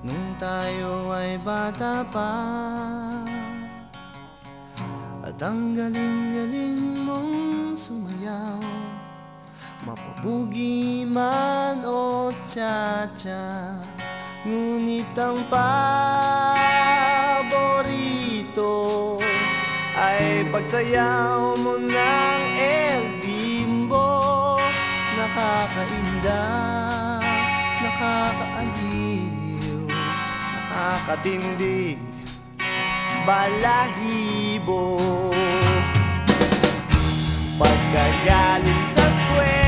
Nung tayo ay bata pa At ang galing-galing mong sumayaw Mapabugi man o cha-cha Ngunit ang paborito Ay pagsayaw mo ng Hatindi balahibo Pagkagaling sa square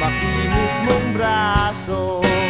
llama aquí mismo un brazo.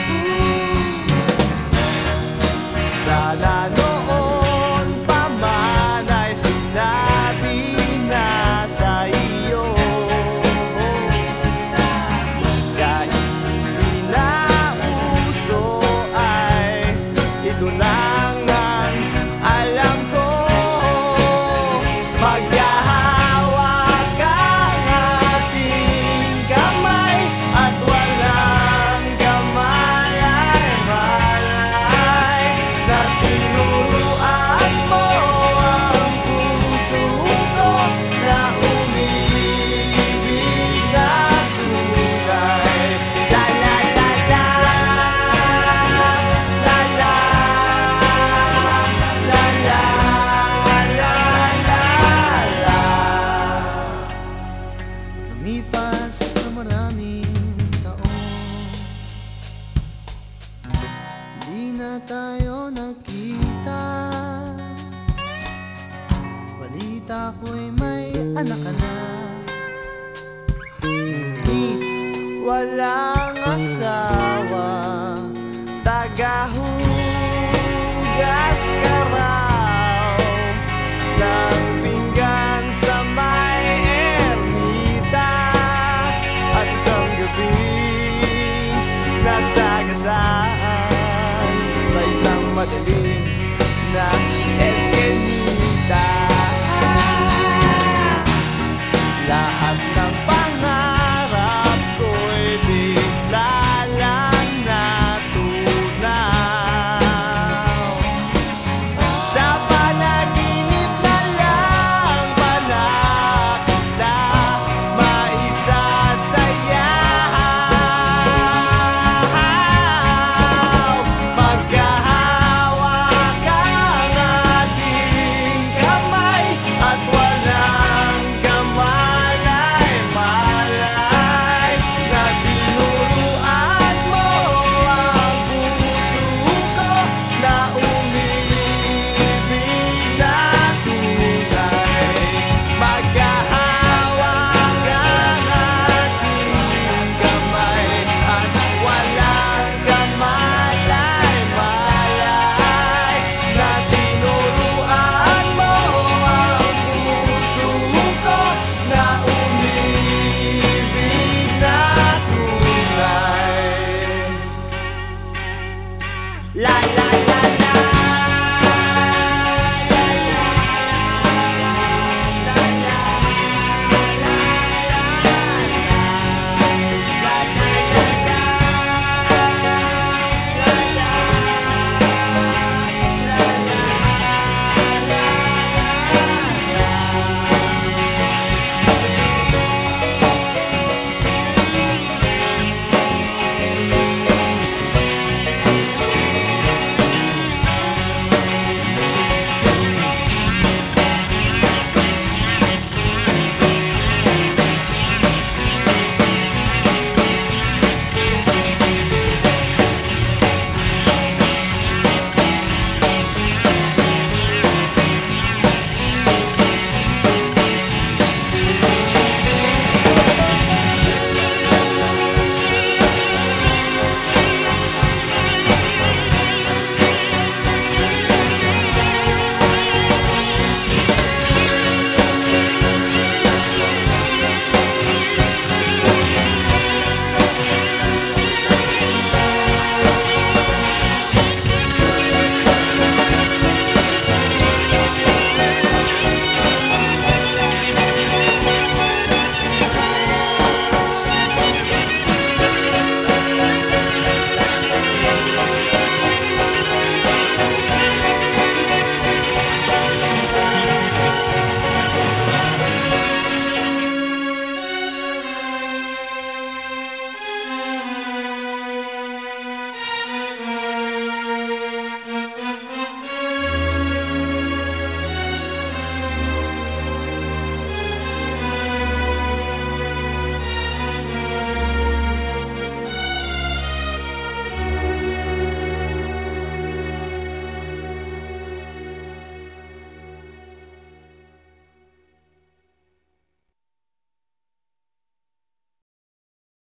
na tayo nagkita Balita ko'y may anak ka na. Ngunit wala 上啊。